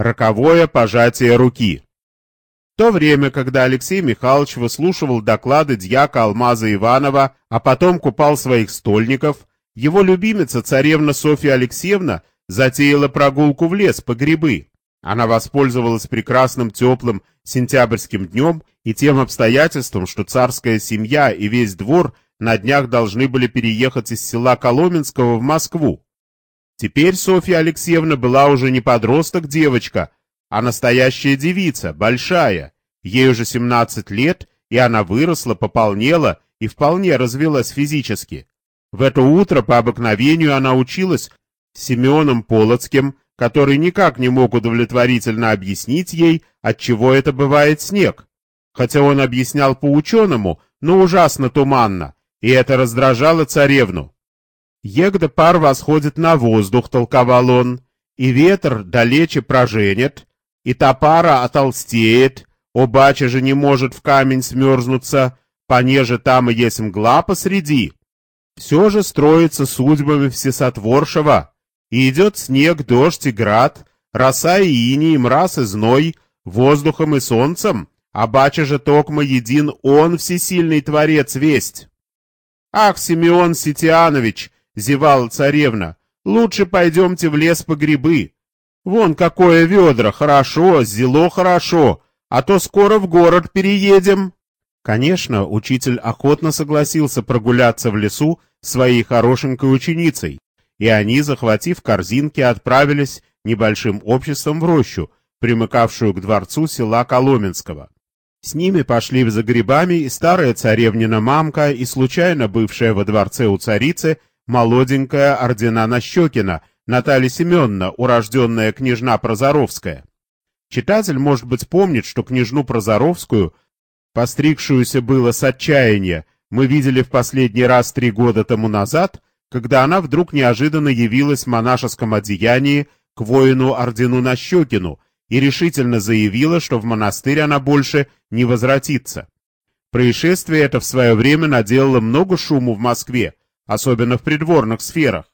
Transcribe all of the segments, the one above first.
Роковое пожатие руки. В то время, когда Алексей Михайлович выслушивал доклады дьяка Алмаза Иванова, а потом купал своих стольников, его любимица царевна Софья Алексеевна затеяла прогулку в лес по грибы. Она воспользовалась прекрасным теплым сентябрьским днем и тем обстоятельством, что царская семья и весь двор на днях должны были переехать из села Коломенского в Москву. Теперь Софья Алексеевна была уже не подросток девочка, а настоящая девица, большая. Ей уже 17 лет, и она выросла, пополнела и вполне развилась физически. В это утро по обыкновению она училась с Семеном Полоцким, который никак не мог удовлетворительно объяснить ей, отчего это бывает снег. Хотя он объяснял по-ученому, но ужасно туманно, и это раздражало царевну. Егда пар восходит на воздух, толковал он, и ветер далече проженет, и та пара отолстеет, обаче же не может в камень смерзнуться, понеже там и есть мгла посреди. Все же строится судьбами всесотворшего, и идет снег, дождь и град, роса и иней, мраз и зной, воздухом и солнцем, а бача же токмо един он, всесильный творец, весть. Ах, Симеон Ситианович, — зевала царевна. «Лучше пойдемте в лес по грибы. Вон какое ведро, хорошо, зело хорошо, а то скоро в город переедем». Конечно, учитель охотно согласился прогуляться в лесу своей хорошенькой ученицей, и они, захватив корзинки, отправились небольшим обществом в рощу, примыкавшую к дворцу села Коломенского. С ними пошли за грибами и старая царевнина мамка, и случайно бывшая во дворце у царицы молоденькая ордена Нащекина, Наталья Семеновна, урожденная княжна Прозоровская. Читатель, может быть, помнит, что княжну Прозоровскую, постригшуюся было с отчаяния, мы видели в последний раз три года тому назад, когда она вдруг неожиданно явилась в монашеском одеянии к воину ордену Нащекину и решительно заявила, что в монастырь она больше не возвратится. Происшествие это в свое время наделало много шуму в Москве, особенно в придворных сферах.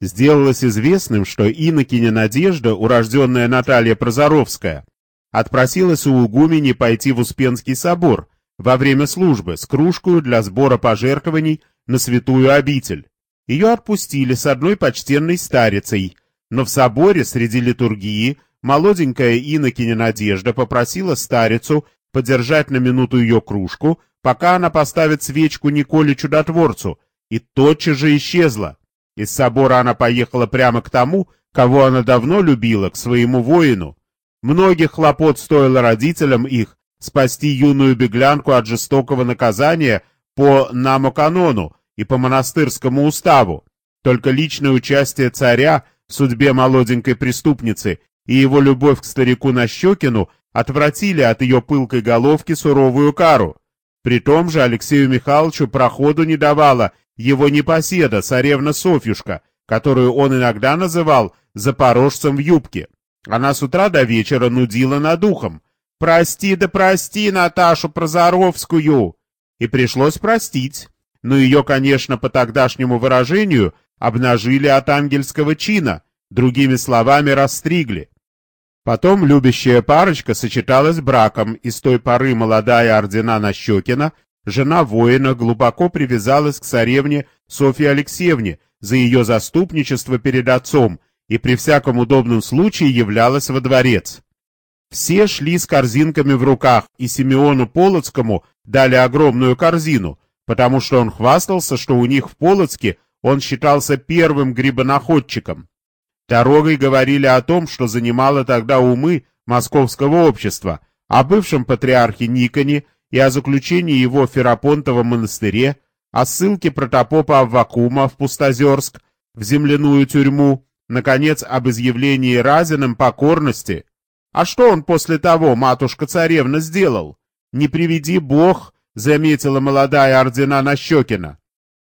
Сделалось известным, что инокиня Надежда, урожденная Наталья Прозоровская, отпросилась у игумени пойти в Успенский собор во время службы с кружкой для сбора пожертвований на святую обитель. Ее отпустили с одной почтенной старицей, но в соборе среди литургии молоденькая инокиня Надежда попросила старицу подержать на минуту ее кружку, пока она поставит свечку Николе Чудотворцу, и тотчас же исчезла. Из собора она поехала прямо к тому, кого она давно любила, к своему воину. Многих хлопот стоило родителям их спасти юную беглянку от жестокого наказания по намоканону и по монастырскому уставу. Только личное участие царя в судьбе молоденькой преступницы и его любовь к старику Нащекину отвратили от ее пылкой головки суровую кару. При том же Алексею Михайловичу проходу не давала его непоседа, царевна Софьюшка, которую он иногда называл «запорожцем в юбке». Она с утра до вечера нудила над ухом. «Прости да прости Наташу Прозоровскую!» И пришлось простить. Но ее, конечно, по тогдашнему выражению, обнажили от ангельского чина, другими словами, расстригли. Потом любящая парочка сочеталась браком, и с той поры молодая ордена Нащекина жена воина глубоко привязалась к царевне Софье Алексеевне за ее заступничество перед отцом и при всяком удобном случае являлась во дворец. Все шли с корзинками в руках, и Симеону Полоцкому дали огромную корзину, потому что он хвастался, что у них в Полоцке он считался первым грибонаходчиком. Дорогой говорили о том, что занимало тогда умы московского общества, о бывшем патриархе Никоне и о заключении его в Ферапонтовом монастыре, о ссылке протопопа Аввакума в Пустозерск, в земляную тюрьму, наконец, об изъявлении Разиным покорности. А что он после того, матушка-царевна, сделал? Не приведи бог, заметила молодая ордена Нащекина.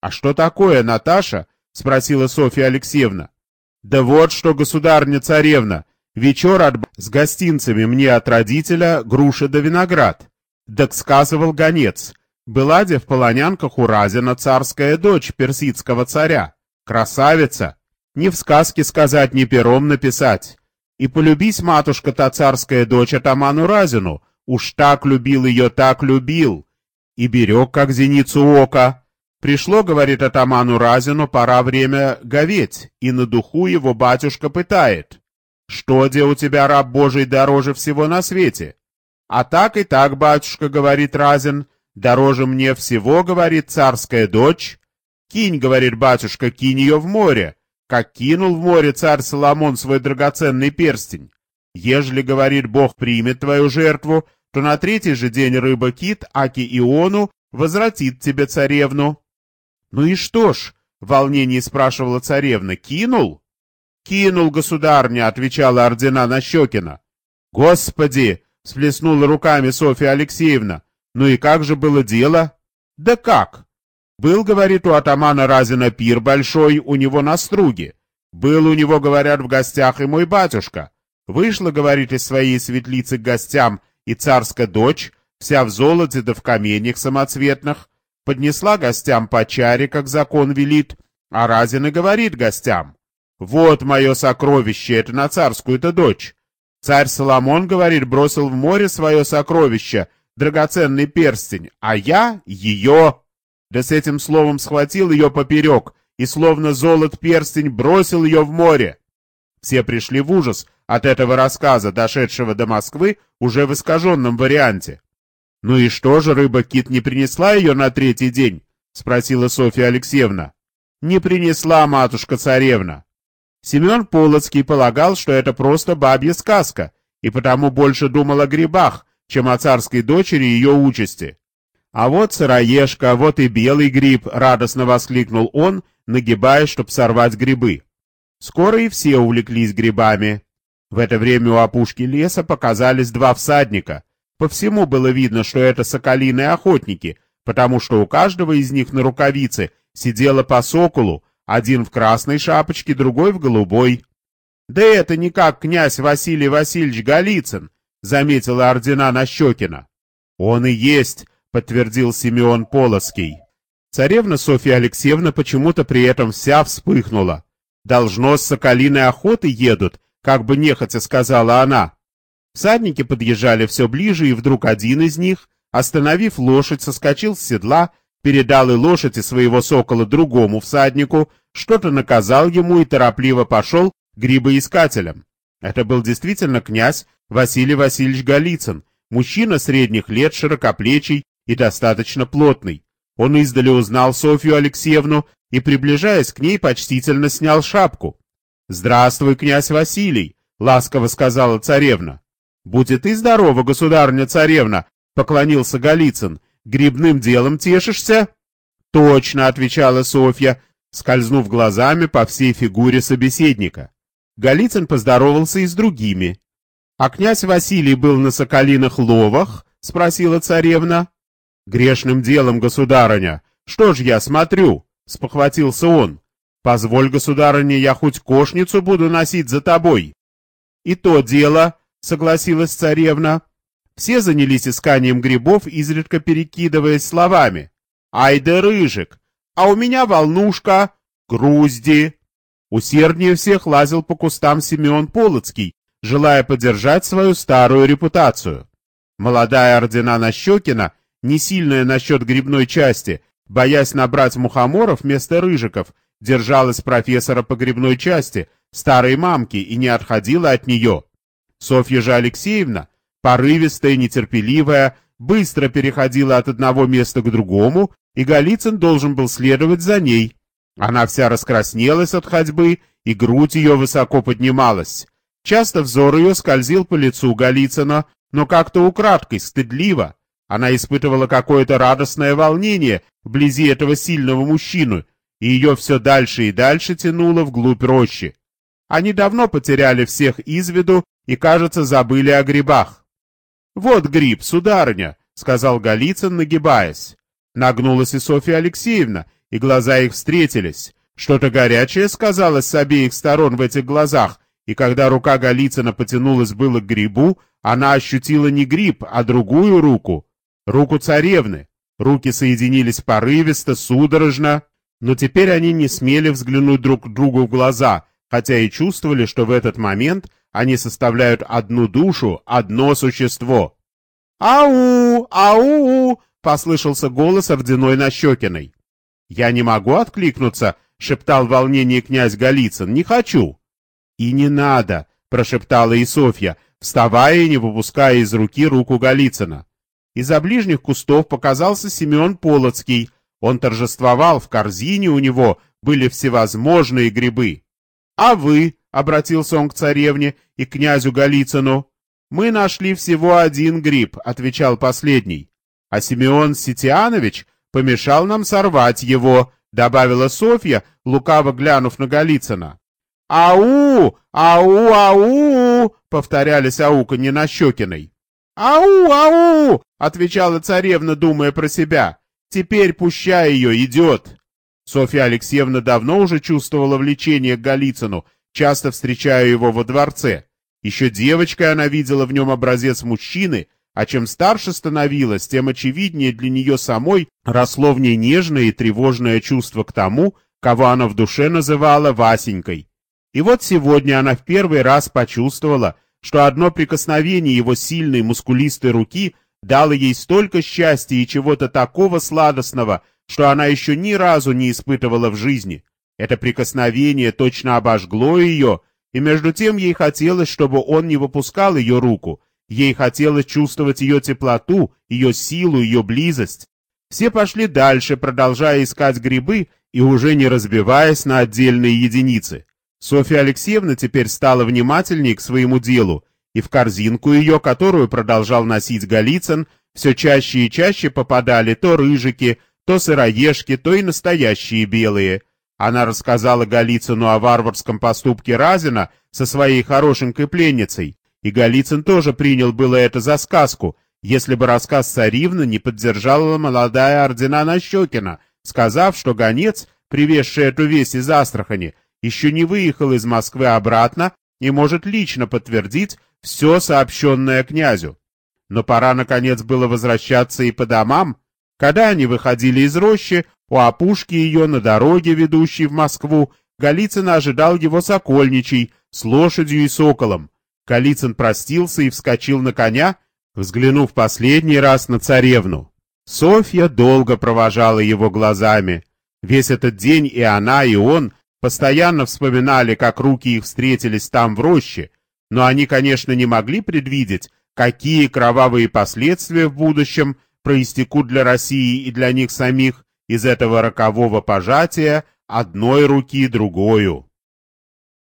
А что такое, Наташа? спросила Софья Алексеевна. Да вот что, государня-царевна, вечер от... с гостинцами мне от родителя груши да виноград. Так сказывал гонец. Была де в полонянках у Разина царская дочь персидского царя. Красавица. Ни в сказке сказать, ни пером написать. И полюбись, матушка, та царская дочь атаману Разину, уж так любил ее, так любил, и берег, как зеницу ока. Пришло, говорит атаману Разину, пора время говеть, и на духу его батюшка пытает. Что, где у тебя, раб Божий, дороже всего на свете? А так и так, батюшка, говорит Разин, дороже мне всего, говорит царская дочь. Кинь, говорит батюшка, кинь ее в море, как кинул в море царь Соломон свой драгоценный перстень. Ежели, говорит Бог, примет твою жертву, то на третий же день рыба-кит, аки Иону, возвратит тебе царевну. Ну и что ж, в волнении спрашивала царевна, кинул? Кинул, государня, отвечала ордена Нащекина. Господи, всплеснула руками Софья Алексеевна, ну и как же было дело? Да как? Был, говорит, у атамана Разина пир большой у него на струге. Был у него, говорят, в гостях и мой батюшка. Вышла, говорит, из своей светлицы к гостям и царская дочь, вся в золоте да в каменьях самоцветных, поднесла гостям по чаре, как закон велит, а Разин и говорит гостям, «Вот мое сокровище, это на царскую-то дочь». Царь Соломон, говорит, бросил в море свое сокровище, драгоценный перстень, а я ее да с этим словом схватил ее поперек и, словно золот перстень, бросил ее в море. Все пришли в ужас от этого рассказа, дошедшего до Москвы уже в искаженном варианте. «Ну и что же, рыба-кит не принесла ее на третий день?» — спросила Софья Алексеевна. «Не принесла, матушка-царевна». Семен Полоцкий полагал, что это просто бабья сказка, и потому больше думал о грибах, чем о царской дочери и ее участи. «А вот сыроежка, вот и белый гриб!» — радостно воскликнул он, нагибаясь, чтобы сорвать грибы. Скоро и все увлеклись грибами. В это время у опушки леса показались два всадника. По всему было видно, что это соколиные охотники, потому что у каждого из них на рукавице сидело по соколу, один в красной шапочке, другой в голубой. «Да это не как князь Василий Васильевич Голицын», — заметила ордена Нащекина. «Он и есть», — подтвердил Симеон Полоский. Царевна Софья Алексеевна почему-то при этом вся вспыхнула. «Должно с соколиной охоты едут», как бы нехотя сказала она. Всадники подъезжали все ближе, и вдруг один из них, остановив лошадь, соскочил с седла, передал и лошадь и своего сокола другому всаднику, что-то наказал ему и торопливо пошел грибоискателям. Это был действительно князь Василий Васильевич Голицын, мужчина средних лет, широкоплечий, и достаточно плотный. Он издали узнал Софью Алексеевну и, приближаясь к ней, почтительно снял шапку. «Здравствуй, князь Василий!» — ласково сказала царевна. «Будь и ты здорова, государыня-царевна!» — поклонился Голицын. «Грибным делом тешишься?» «Точно!» — отвечала Софья, скользнув глазами по всей фигуре собеседника. Голицын поздоровался и с другими. «А князь Василий был на соколиных ловах?» — спросила царевна. «Грешным делом, государыня. Что ж я смотрю?» — спохватился он. «Позволь, государыня, я хоть кошницу буду носить за тобой». «И то дело», — согласилась царевна. Все занялись исканием грибов, изредка перекидываясь словами. «Ай да рыжик! А у меня волнушка! Грузди!» Усерднее всех лазил по кустам Симеон Полоцкий, желая поддержать свою старую репутацию. Молодая ордена Нащекина, не сильная насчет грибной части, боясь набрать мухоморов вместо рыжиков, держалась профессора по грибной части, старой мамки, и не отходила от нее. Софья же Алексеевна, порывистая, нетерпеливая, быстро переходила от одного места к другому, и Голицын должен был следовать за ней. Она вся раскраснелась от ходьбы, и грудь ее высоко поднималась. Часто взор ее скользил по лицу Голицына, но как-то украдкой, стыдливо. Она испытывала какое-то радостное волнение вблизи этого сильного мужчины, и ее все дальше и дальше тянуло вглубь рощи. Они давно потеряли всех из виду и, кажется, забыли о грибах. «Вот гриб, сударыня», — сказал Голицын, нагибаясь. Нагнулась и Софья Алексеевна, и глаза их встретились. Что-то горячее сказалось с обеих сторон в этих глазах, и когда рука Голицына потянулась было к грибу, она ощутила не гриб, а другую руку, руку царевны. Руки соединились порывисто, судорожно, но теперь они не смели взглянуть друг другу в глаза, хотя и чувствовали, что в этот момент они составляют одну душу, одно существо. «Ау! Ау!» — послышался голос Орденой Нащекиной. «Я не могу откликнуться», — шептал в волнении князь Голицын. «Не хочу». «И не надо», — прошептала и Софья, вставая и не выпуская из руки руку Голицына. Из-за ближних кустов показался Семен Полоцкий. Он торжествовал, в корзине у него были всевозможные грибы. «А вы?» — обратился он к царевне и князю Голицыну. «Мы нашли всего один гриб», — отвечал последний. «А Симеон Ситианович помешал нам сорвать его», — добавила Софья, лукаво глянув на Голицына. «Ау! Ау! Ау!» — повторялись ауканье Нащекиной. «Ау! Ау!» — отвечала царевна, думая про себя. «Теперь пущай ее, идет!» Софья Алексеевна давно уже чувствовала влечение к Голицыну, часто встречая его во дворце. Еще девочкой она видела в нем образец мужчины, а чем старше становилась, тем очевиднее для нее самой росло в ней нежное и тревожное чувство к тому, кого она в душе называла Васенькой. И вот сегодня она в первый раз почувствовала, что одно прикосновение его сильной мускулистой руки дало ей столько счастья и чего-то такого сладостного, что она еще ни разу не испытывала в жизни. Это прикосновение точно обожгло ее, и между тем ей хотелось, чтобы он не выпускал ее руку. Ей хотелось чувствовать ее теплоту, ее силу, ее близость. Все пошли дальше, продолжая искать грибы и уже не разбиваясь на отдельные единицы. Софья Алексеевна теперь стала внимательней к своему делу, и в корзинку ее, которую продолжал носить Голицын, все чаще и чаще попадали то рыжики, то сыроежки, то и настоящие белые. Она рассказала Голицыну о варварском поступке Разина со своей хорошенькой пленницей, и Голицын тоже принял было это за сказку, если бы рассказ царевны не поддержала молодая ордена Нащекина, сказав, что гонец, привезший эту весть из Астрахани, еще не выехал из Москвы обратно и может лично подтвердить все сообщенное князю. Но пора, наконец, было возвращаться и по домам, когда они выходили из рощи, у опушки ее на дороге, ведущей в Москву, Голицын ожидал его сокольничий с лошадью и соколом. Голицын простился и вскочил на коня, взглянув последний раз на царевну. Софья долго провожала его глазами. Весь этот день и она, и он постоянно вспоминали, как руки их встретились там в роще, но они, конечно, не могли предвидеть, какие кровавые последствия в будущем проистекут для России и для них самих из этого рокового пожатия одной руки другою.